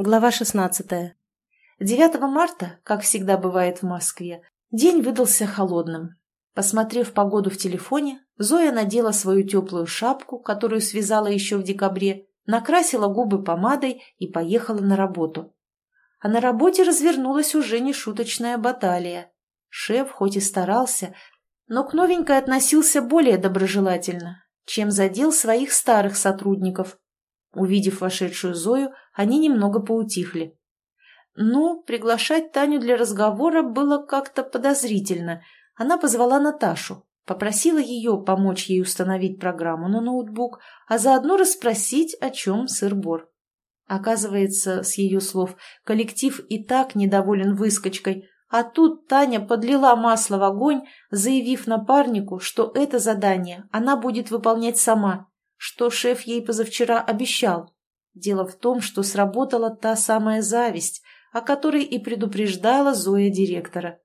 Глава 16. 9 марта, как всегда бывает в Москве, день выдался холодным. Посмотрев погоду в телефоне, Зоя надела свою теплую шапку, которую связала еще в декабре, накрасила губы помадой и поехала на работу. А на работе развернулась уже нешуточная баталия. Шеф хоть и старался, но к новенькой относился более доброжелательно, чем задел своих старых сотрудников, Увидев вошедшую Зою, они немного поутихли. Ну, приглашать Таню для разговора было как-то подозрительно. Она позвала Наташу, попросила ее помочь ей установить программу на ноутбук, а заодно расспросить, о чем сыр-бор. Оказывается, с ее слов, коллектив и так недоволен выскочкой, а тут Таня подлила масло в огонь, заявив напарнику, что это задание она будет выполнять сама, что шеф ей позавчера обещал. Дело в том, что сработала та самая зависть, о которой и предупреждала Зоя директора.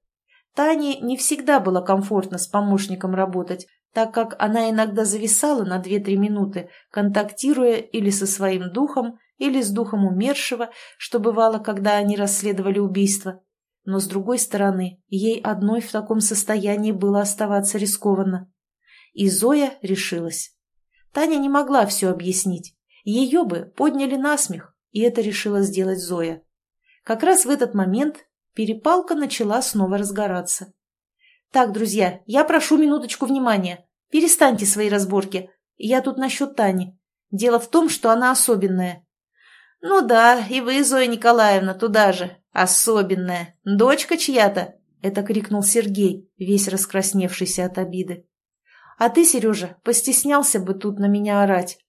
Тане не всегда было комфортно с помощником работать, так как она иногда зависала на 2-3 минуты, контактируя или со своим духом, или с духом умершего, что бывало, когда они расследовали убийство. Но, с другой стороны, ей одной в таком состоянии было оставаться рискованно. И Зоя решилась. Таня не могла все объяснить. Ее бы подняли на смех, и это решила сделать Зоя. Как раз в этот момент перепалка начала снова разгораться. «Так, друзья, я прошу минуточку внимания. Перестаньте свои разборки. Я тут насчет Тани. Дело в том, что она особенная». «Ну да, и вы, Зоя Николаевна, туда же. Особенная. Дочка чья-то?» — это крикнул Сергей, весь раскрасневшийся от обиды. А ты, Сережа, постеснялся бы тут на меня орать.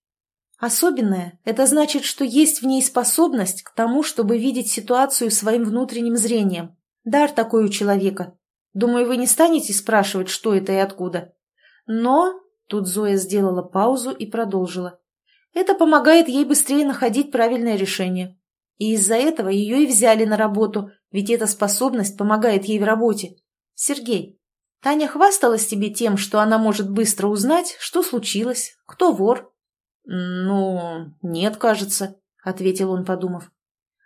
Особенное – это значит, что есть в ней способность к тому, чтобы видеть ситуацию своим внутренним зрением. Дар такой у человека. Думаю, вы не станете спрашивать, что это и откуда. Но, тут Зоя сделала паузу и продолжила, это помогает ей быстрее находить правильное решение. И из-за этого ее и взяли на работу, ведь эта способность помогает ей в работе. Сергей, Таня хвасталась тебе тем, что она может быстро узнать, что случилось, кто вор. «Ну, нет, кажется», — ответил он, подумав.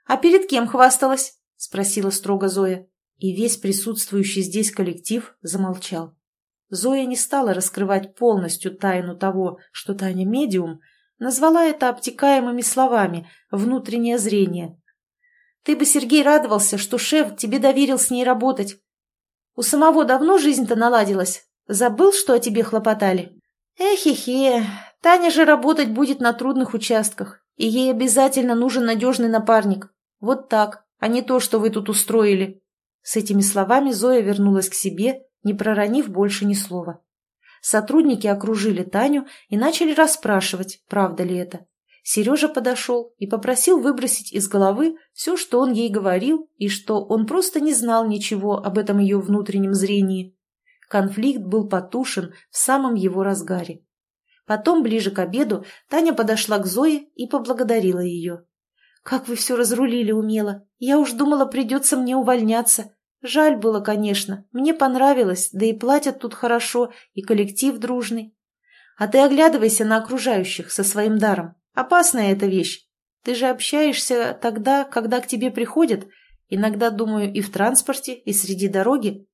«А перед кем хвасталась?» — спросила строго Зоя. И весь присутствующий здесь коллектив замолчал. Зоя не стала раскрывать полностью тайну того, что Таня медиум, назвала это обтекаемыми словами «внутреннее зрение». «Ты бы, Сергей, радовался, что шеф тебе доверил с ней работать. У самого давно жизнь-то наладилась. Забыл, что о тебе хлопотали? Эхе-хе, Таня же работать будет на трудных участках, и ей обязательно нужен надежный напарник. Вот так, а не то, что вы тут устроили. С этими словами Зоя вернулась к себе, не проронив больше ни слова. Сотрудники окружили Таню и начали расспрашивать, правда ли это. Сережа подошел и попросил выбросить из головы все, что он ей говорил, и что он просто не знал ничего об этом ее внутреннем зрении. Конфликт был потушен в самом его разгаре. Потом, ближе к обеду, Таня подошла к Зое и поблагодарила ее. «Как вы все разрулили умело! Я уж думала, придется мне увольняться. Жаль было, конечно. Мне понравилось, да и платят тут хорошо, и коллектив дружный. А ты оглядывайся на окружающих со своим даром. Опасная эта вещь. Ты же общаешься тогда, когда к тебе приходят. Иногда, думаю, и в транспорте, и среди дороги.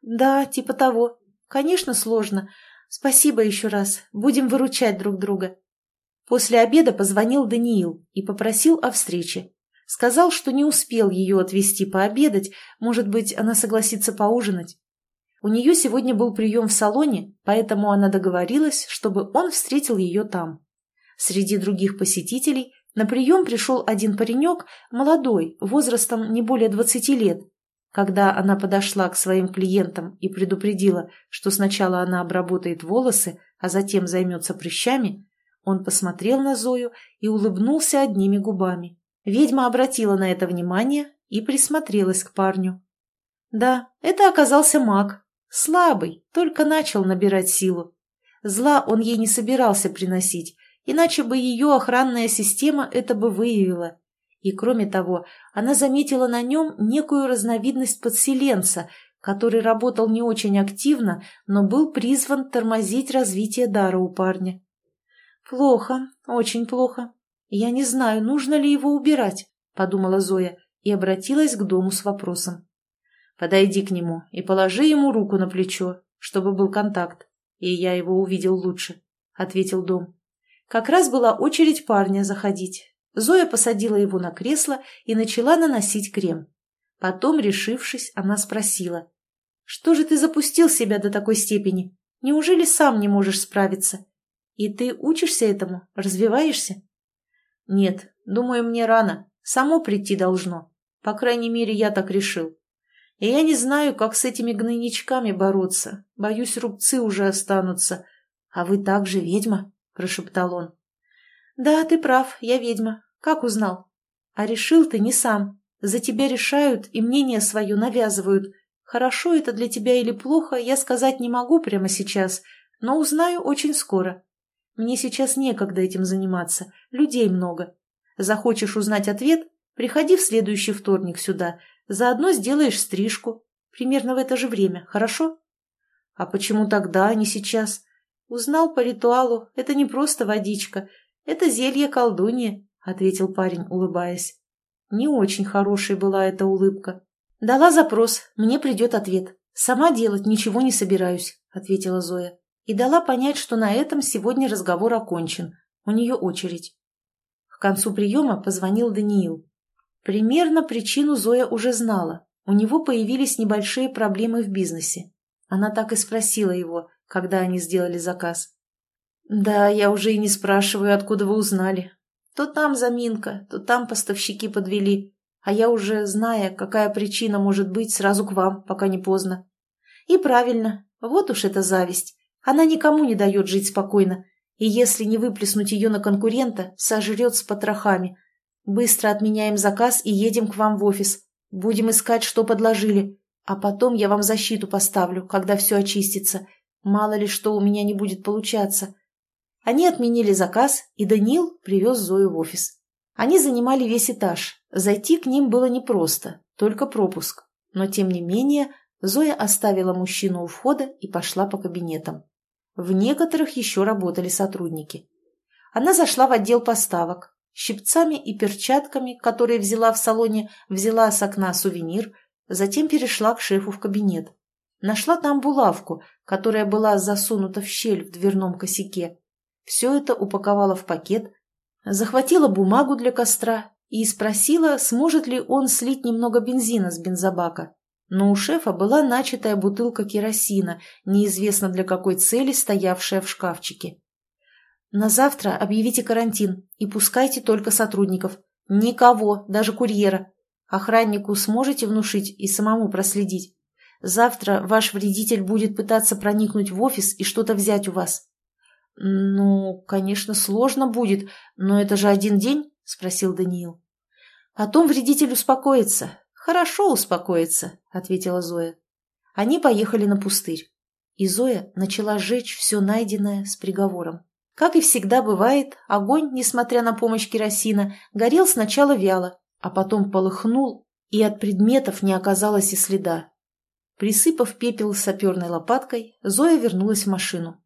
Да, типа того. Конечно, сложно. Спасибо еще раз. Будем выручать друг друга. После обеда позвонил Даниил и попросил о встрече. Сказал, что не успел ее отвезти пообедать, может быть, она согласится поужинать. У нее сегодня был прием в салоне, поэтому она договорилась, чтобы он встретил ее там. Среди других посетителей на прием пришел один паренек, молодой, возрастом не более 20 лет. Когда она подошла к своим клиентам и предупредила, что сначала она обработает волосы, а затем займется прыщами, он посмотрел на Зою и улыбнулся одними губами. Ведьма обратила на это внимание и присмотрелась к парню. Да, это оказался маг. Слабый, только начал набирать силу. Зла он ей не собирался приносить, иначе бы ее охранная система это бы выявила. И кроме того, она заметила на нем некую разновидность подселенца, который работал не очень активно, но был призван тормозить развитие дара у парня. «Плохо, очень плохо. Я не знаю, нужно ли его убирать», — подумала Зоя и обратилась к дому с вопросом. «Подойди к нему и положи ему руку на плечо, чтобы был контакт, и я его увидел лучше», — ответил дом. Как раз была очередь парня заходить. Зоя посадила его на кресло и начала наносить крем. Потом, решившись, она спросила. «Что же ты запустил себя до такой степени? Неужели сам не можешь справиться? И ты учишься этому? Развиваешься?» «Нет, думаю, мне рано. Само прийти должно. По крайней мере, я так решил. И я не знаю, как с этими гнойничками бороться. Боюсь, рубцы уже останутся. А вы также ведьма?» – прошептал он. «Да, ты прав, я ведьма. Как узнал?» «А решил ты не сам. За тебя решают и мнение свое навязывают. Хорошо это для тебя или плохо, я сказать не могу прямо сейчас, но узнаю очень скоро. Мне сейчас некогда этим заниматься, людей много. Захочешь узнать ответ, приходи в следующий вторник сюда, заодно сделаешь стрижку. Примерно в это же время, хорошо? А почему тогда, а не сейчас? Узнал по ритуалу, это не просто водичка, это зелье колдуньи, ответил парень, улыбаясь. Не очень хорошей была эта улыбка. Дала запрос, мне придет ответ. Сама делать ничего не собираюсь, ответила Зоя и дала понять, что на этом сегодня разговор окончен. У нее очередь. К концу приема позвонил Даниил. Примерно причину Зоя уже знала. У него появились небольшие проблемы в бизнесе. Она так и спросила его, когда они сделали заказ. «Да, я уже и не спрашиваю, откуда вы узнали. То там заминка, то там поставщики подвели, а я уже, зная, какая причина может быть, сразу к вам, пока не поздно. И правильно, вот уж эта зависть. Она никому не дает жить спокойно, и если не выплеснуть ее на конкурента, сожрет с потрохами. Быстро отменяем заказ и едем к вам в офис. Будем искать, что подложили. А потом я вам защиту поставлю, когда все очистится. Мало ли что у меня не будет получаться. Они отменили заказ, и Даниил привез Зою в офис. Они занимали весь этаж. Зайти к ним было непросто, только пропуск. Но, тем не менее, Зоя оставила мужчину у входа и пошла по кабинетам. В некоторых еще работали сотрудники. Она зашла в отдел поставок. Щипцами и перчатками, которые взяла в салоне, взяла с окна сувенир, затем перешла к шефу в кабинет. Нашла там булавку, которая была засунута в щель в дверном косяке. Все это упаковала в пакет, захватила бумагу для костра и спросила, сможет ли он слить немного бензина с бензобака но у шефа была начатая бутылка керосина, неизвестно для какой цели стоявшая в шкафчике. «На завтра объявите карантин и пускайте только сотрудников. Никого, даже курьера. Охраннику сможете внушить и самому проследить. Завтра ваш вредитель будет пытаться проникнуть в офис и что-то взять у вас». «Ну, конечно, сложно будет, но это же один день?» – спросил Даниил. «Потом вредитель успокоится, «Хорошо успокоиться», — ответила Зоя. Они поехали на пустырь, и Зоя начала сжечь все найденное с приговором. Как и всегда бывает, огонь, несмотря на помощь керосина, горел сначала вяло, а потом полыхнул, и от предметов не оказалось и следа. Присыпав пепел саперной лопаткой, Зоя вернулась в машину.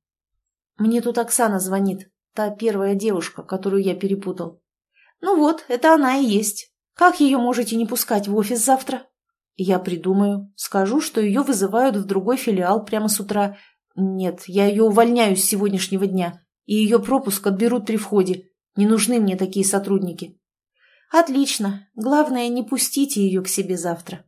«Мне тут Оксана звонит, та первая девушка, которую я перепутал». «Ну вот, это она и есть. Как ее можете не пускать в офис завтра? Я придумаю. Скажу, что ее вызывают в другой филиал прямо с утра. Нет, я ее увольняю с сегодняшнего дня. И ее пропуск отберут при входе. Не нужны мне такие сотрудники. Отлично. Главное, не пустите ее к себе завтра.